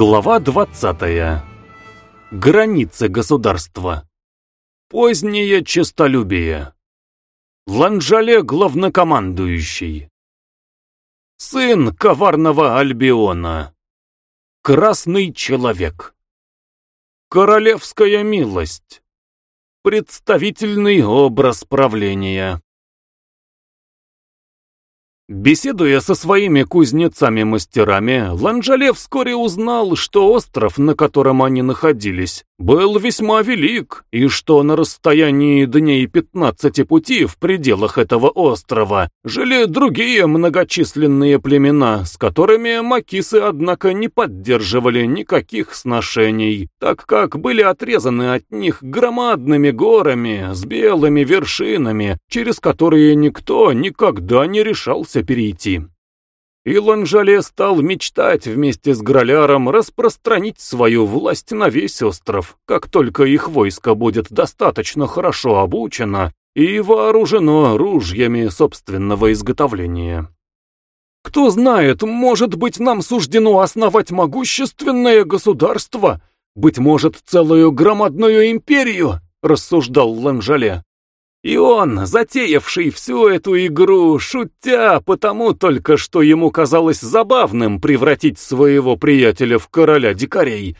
Глава 20. Границы государства. Позднее честолюбие. Ланжале главнокомандующий. Сын коварного Альбиона. Красный человек. Королевская милость. Представительный образ правления. Беседуя со своими кузнецами-мастерами, Ланжале вскоре узнал, что остров, на котором они находились, был весьма велик, и что на расстоянии дней 15 пути в пределах этого острова жили другие многочисленные племена, с которыми макисы, однако, не поддерживали никаких сношений, так как были отрезаны от них громадными горами с белыми вершинами, через которые никто никогда не решался перейти. И Ланжале стал мечтать вместе с Граляром распространить свою власть на весь остров, как только их войско будет достаточно хорошо обучено и вооружено ружьями собственного изготовления. Кто знает, может быть, нам суждено основать могущественное государство, быть может, целую громадную империю, рассуждал Ланжале. И он, затеявший всю эту игру, шутя, потому только что ему казалось забавным превратить своего приятеля в короля дикарей,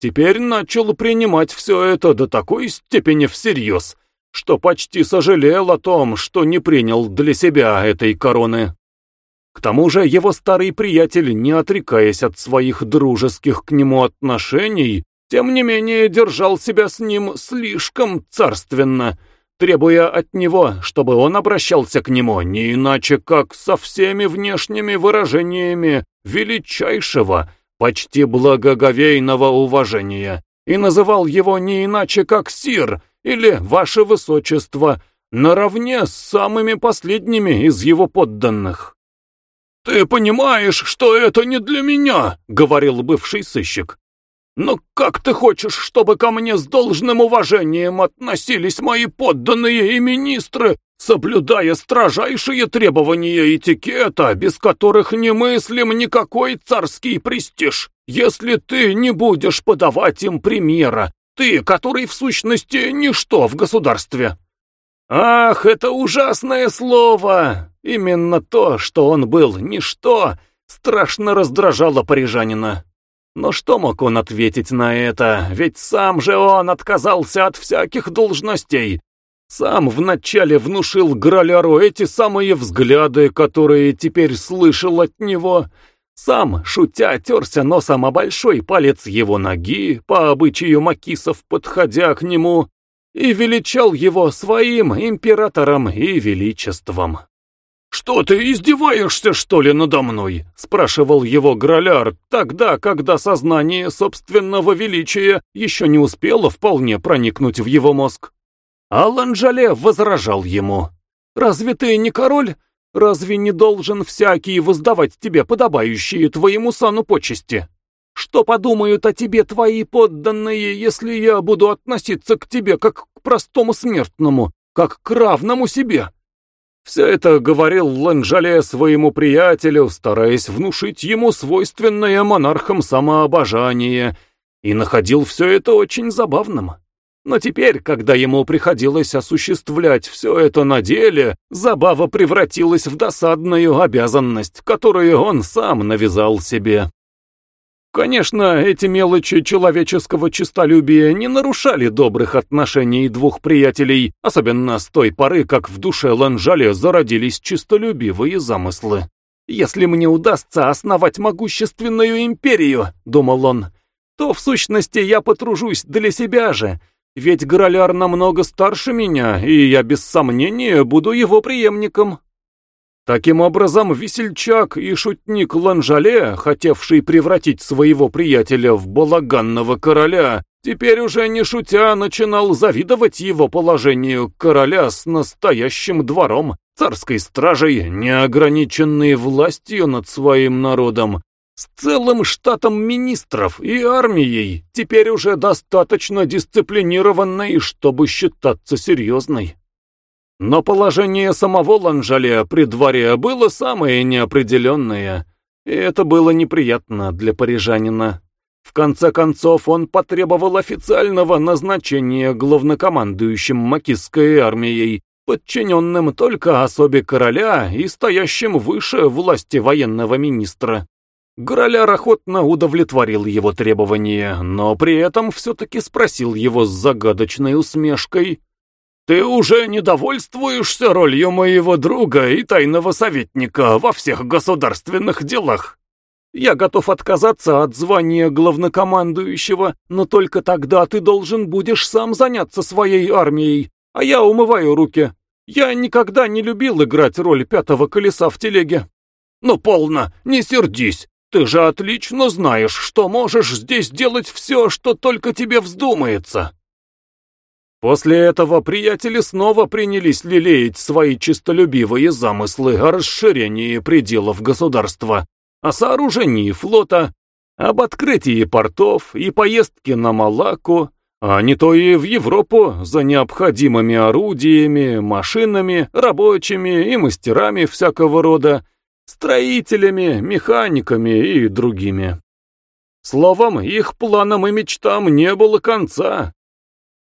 теперь начал принимать все это до такой степени всерьез, что почти сожалел о том, что не принял для себя этой короны. К тому же его старый приятель, не отрекаясь от своих дружеских к нему отношений, тем не менее держал себя с ним слишком царственно — требуя от него, чтобы он обращался к нему не иначе, как со всеми внешними выражениями величайшего, почти благоговейного уважения, и называл его не иначе, как «сир» или «ваше высочество», наравне с самыми последними из его подданных. «Ты понимаешь, что это не для меня», — говорил бывший сыщик. Но как ты хочешь, чтобы ко мне с должным уважением относились мои подданные и министры, соблюдая строжайшие требования этикета, без которых не мыслим никакой царский престиж, если ты не будешь подавать им примера, ты, который в сущности ничто в государстве? Ах, это ужасное слово! Именно то, что он был ничто, страшно раздражало парижанина. Но что мог он ответить на это? Ведь сам же он отказался от всяких должностей. Сам вначале внушил Граляру эти самые взгляды, которые теперь слышал от него. Сам, шутя, терся носом о большой палец его ноги, по обычаю макисов подходя к нему, и величал его своим императором и величеством. «Что ты, издеваешься, что ли, надо мной?» — спрашивал его Граляр, тогда, когда сознание собственного величия еще не успело вполне проникнуть в его мозг. А Ланжале возражал ему. «Разве ты не король? Разве не должен всякий воздавать тебе подобающие твоему сану почести? Что подумают о тебе твои подданные, если я буду относиться к тебе как к простому смертному, как к равному себе?» Все это говорил Ланжале своему приятелю, стараясь внушить ему свойственное монархам самообожание, и находил все это очень забавным. Но теперь, когда ему приходилось осуществлять все это на деле, забава превратилась в досадную обязанность, которую он сам навязал себе. Конечно, эти мелочи человеческого честолюбия не нарушали добрых отношений двух приятелей, особенно с той поры, как в душе Ланжале зародились честолюбивые замыслы. «Если мне удастся основать могущественную империю», — думал он, — «то в сущности я потружусь для себя же, ведь Граляр намного старше меня, и я без сомнения буду его преемником». Таким образом, весельчак и шутник Ланжале, хотевший превратить своего приятеля в балаганного короля, теперь уже не шутя начинал завидовать его положению короля с настоящим двором, царской стражей, неограниченной властью над своим народом, с целым штатом министров и армией, теперь уже достаточно дисциплинированной, чтобы считаться серьезной. Но положение самого Ланжале при дворе было самое неопределенное, и это было неприятно для парижанина. В конце концов, он потребовал официального назначения главнокомандующим Макисской армией, подчиненным только особе короля и стоящим выше власти военного министра. Граляр охотно удовлетворил его требования, но при этом все-таки спросил его с загадочной усмешкой. «Ты уже недовольствуешься ролью моего друга и тайного советника во всех государственных делах?» Я готов отказаться от звания главнокомандующего, но только тогда ты должен будешь сам заняться своей армией, а я умываю руки. Я никогда не любил играть роль пятого колеса в телеге. Ну, полно, не сердись. Ты же отлично знаешь, что можешь здесь делать все, что только тебе вздумается. После этого приятели снова принялись лелеять свои честолюбивые замыслы о расширении пределов государства, о сооружении флота, об открытии портов и поездке на Малаку, а не то и в Европу за необходимыми орудиями, машинами, рабочими и мастерами всякого рода, строителями, механиками и другими. Словом, их планам и мечтам не было конца.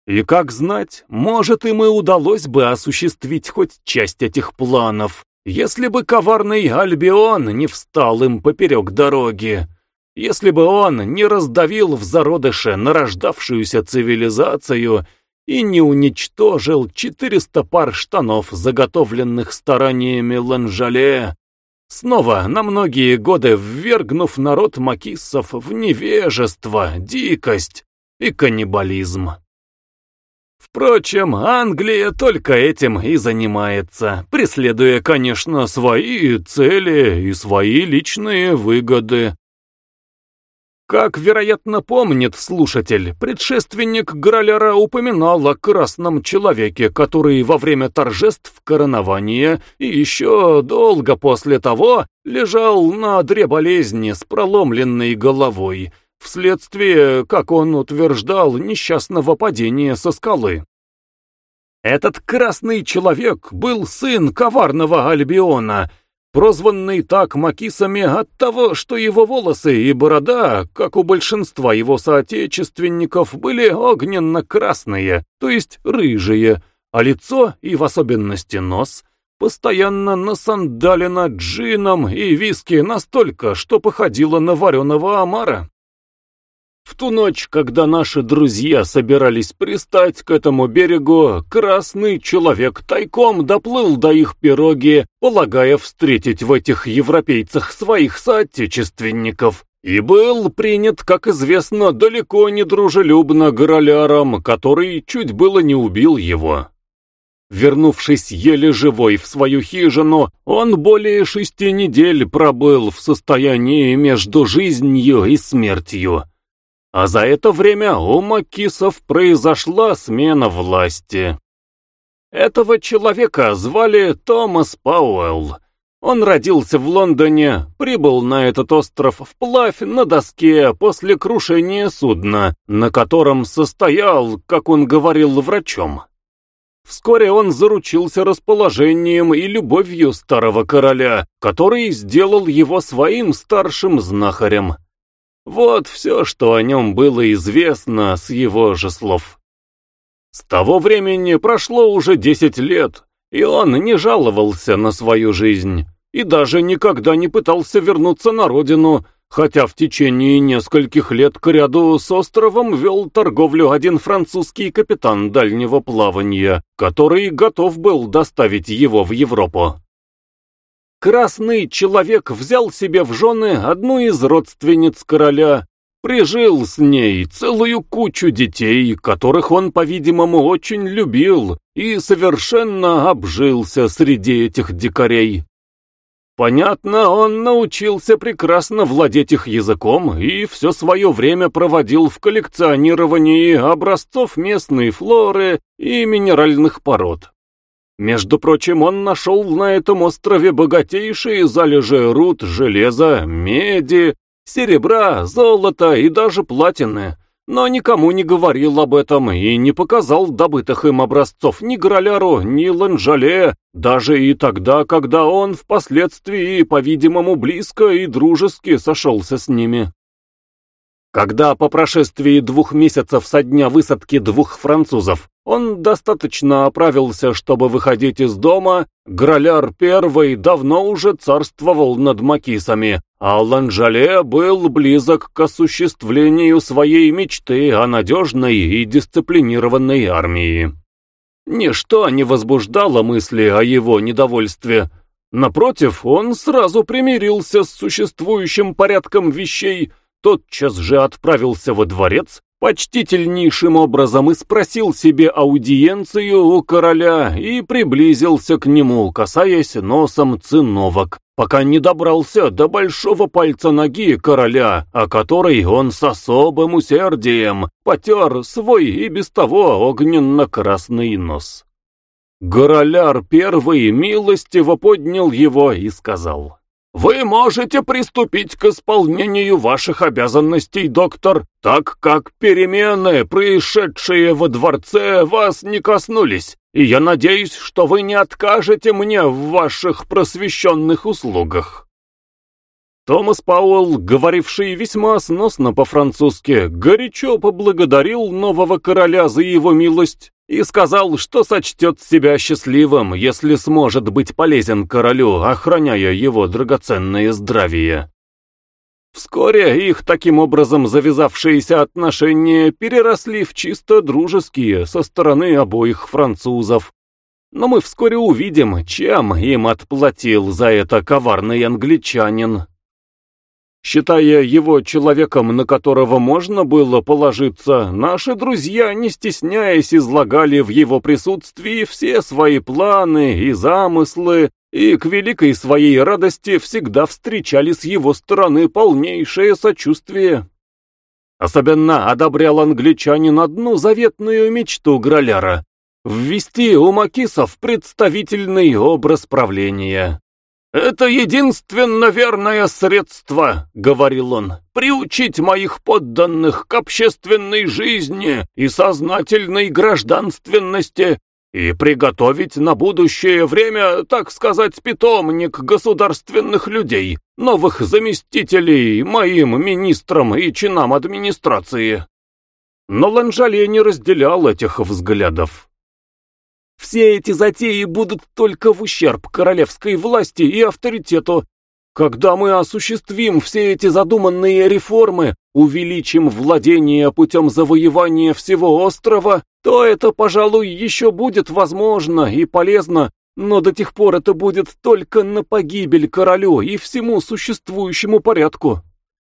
И как знать, может им и удалось бы осуществить хоть часть этих планов, если бы коварный Альбион не встал им поперек дороги, если бы он не раздавил в зародыше нарождавшуюся цивилизацию и не уничтожил 400 пар штанов, заготовленных стараниями Ланжале, снова на многие годы ввергнув народ макиссов в невежество, дикость и каннибализм. Впрочем, Англия только этим и занимается, преследуя, конечно, свои цели и свои личные выгоды. Как, вероятно, помнит слушатель, предшественник Граляра упоминал о красном человеке, который во время торжеств коронования и еще долго после того лежал на одре болезни с проломленной головой, вследствие, как он утверждал, несчастного падения со скалы. Этот красный человек был сын коварного Альбиона, прозванный так макисами от того, что его волосы и борода, как у большинства его соотечественников, были огненно-красные, то есть рыжие, а лицо, и в особенности нос, постоянно насандалено джином и виски настолько, что походило на вареного омара. В ту ночь, когда наши друзья собирались пристать к этому берегу, красный человек тайком доплыл до их пироги, полагая встретить в этих европейцах своих соотечественников, и был принят, как известно, далеко не дружелюбно гороляром, который чуть было не убил его. Вернувшись еле живой в свою хижину, он более шести недель пробыл в состоянии между жизнью и смертью. А за это время у Макисов произошла смена власти. Этого человека звали Томас Пауэлл. Он родился в Лондоне, прибыл на этот остров вплавь на доске после крушения судна, на котором состоял, как он говорил, врачом. Вскоре он заручился расположением и любовью старого короля, который сделал его своим старшим знахарем. Вот все, что о нем было известно с его же слов. С того времени прошло уже десять лет, и он не жаловался на свою жизнь, и даже никогда не пытался вернуться на родину, хотя в течение нескольких лет к ряду с островом вел торговлю один французский капитан дальнего плавания, который готов был доставить его в Европу. Красный человек взял себе в жены одну из родственниц короля, прижил с ней целую кучу детей, которых он, по-видимому, очень любил, и совершенно обжился среди этих дикарей. Понятно, он научился прекрасно владеть их языком и все свое время проводил в коллекционировании образцов местной флоры и минеральных пород. Между прочим, он нашел на этом острове богатейшие залежи руд, железа, меди, серебра, золота и даже платины, но никому не говорил об этом и не показал добытых им образцов ни Граляру, ни Ланжале, даже и тогда, когда он впоследствии, по-видимому, близко и дружески сошелся с ними. Когда по прошествии двух месяцев со дня высадки двух французов он достаточно оправился, чтобы выходить из дома, Граляр I давно уже царствовал над Макисами, а Ланжале был близок к осуществлению своей мечты о надежной и дисциплинированной армии. Ничто не возбуждало мысли о его недовольстве. Напротив, он сразу примирился с существующим порядком вещей, тотчас же отправился во дворец, почтительнейшим образом и спросил себе аудиенцию у короля и приблизился к нему, касаясь носом циновок, пока не добрался до большого пальца ноги короля, о которой он с особым усердием потер свой и без того огненно-красный нос. Гороляр первый милостиво поднял его и сказал — вы можете приступить к исполнению ваших обязанностей, доктор, так как перемены, происшедшие во дворце, вас не коснулись, и я надеюсь, что вы не откажете мне в ваших просвещенных услугах. Томас Пауэлл, говоривший весьма сносно по-французски, горячо поблагодарил нового короля за его милость и сказал, что сочтет себя счастливым, если сможет быть полезен королю, охраняя его драгоценное здравие. Вскоре их таким образом завязавшиеся отношения переросли в чисто дружеские со стороны обоих французов. Но мы вскоре увидим, чем им отплатил за это коварный англичанин. Считая его человеком, на которого можно было положиться, наши друзья, не стесняясь, излагали в его присутствии все свои планы и замыслы, и к великой своей радости всегда встречали с его стороны полнейшее сочувствие. Особенно одобрял англичанин одну заветную мечту Граляра — ввести у Макисов представительный образ правления. «Это единственно верное средство, — говорил он, — приучить моих подданных к общественной жизни и сознательной гражданственности и приготовить на будущее время, так сказать, питомник государственных людей, новых заместителей моим министрам и чинам администрации». Но Ланжале не разделял этих взглядов. Все эти затеи будут только в ущерб королевской власти и авторитету. Когда мы осуществим все эти задуманные реформы, увеличим владение путем завоевания всего острова, то это, пожалуй, еще будет возможно и полезно, но до тех пор это будет только на погибель королю и всему существующему порядку.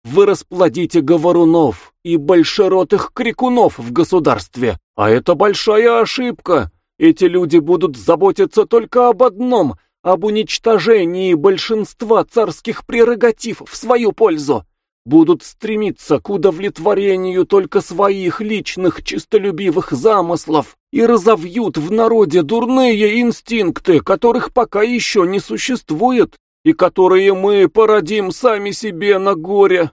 Вы расплодите говорунов и большеротых крикунов в государстве, а это большая ошибка. Эти люди будут заботиться только об одном — об уничтожении большинства царских прерогатив в свою пользу. Будут стремиться к удовлетворению только своих личных чистолюбивых замыслов и разовьют в народе дурные инстинкты, которых пока еще не существует и которые мы породим сами себе на горе.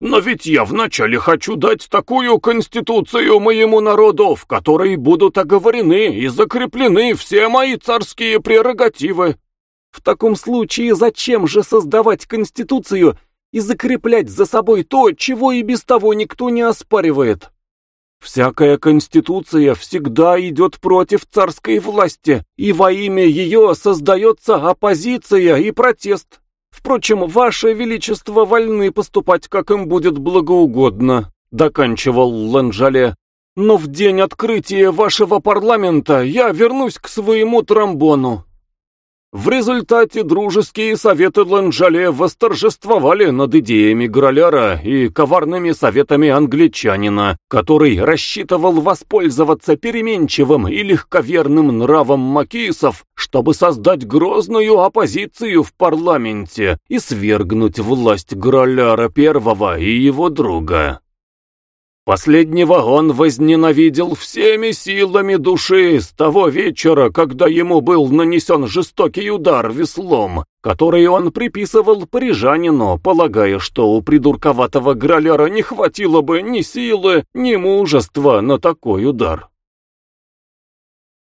Но ведь я вначале хочу дать такую конституцию моему народу, в которой будут оговорены и закреплены все мои царские прерогативы. В таком случае зачем же создавать конституцию и закреплять за собой то, чего и без того никто не оспаривает? Всякая конституция всегда идет против царской власти, и во имя ее создается оппозиция и протест. Впрочем, ваше величество вольны поступать, как им будет благоугодно», — доканчивал Ланжале. «Но в день открытия вашего парламента я вернусь к своему тромбону». В результате дружеские советы Ланжале восторжествовали над идеями Граляра и коварными советами англичанина, который рассчитывал воспользоваться переменчивым и легковерным нравом макисов, чтобы создать грозную оппозицию в парламенте и свергнуть власть Граляра I и его друга. Последнего он возненавидел всеми силами души с того вечера, когда ему был нанесен жестокий удар веслом, который он приписывал парижанину, полагая, что у придурковатого Граляра не хватило бы ни силы, ни мужества на такой удар.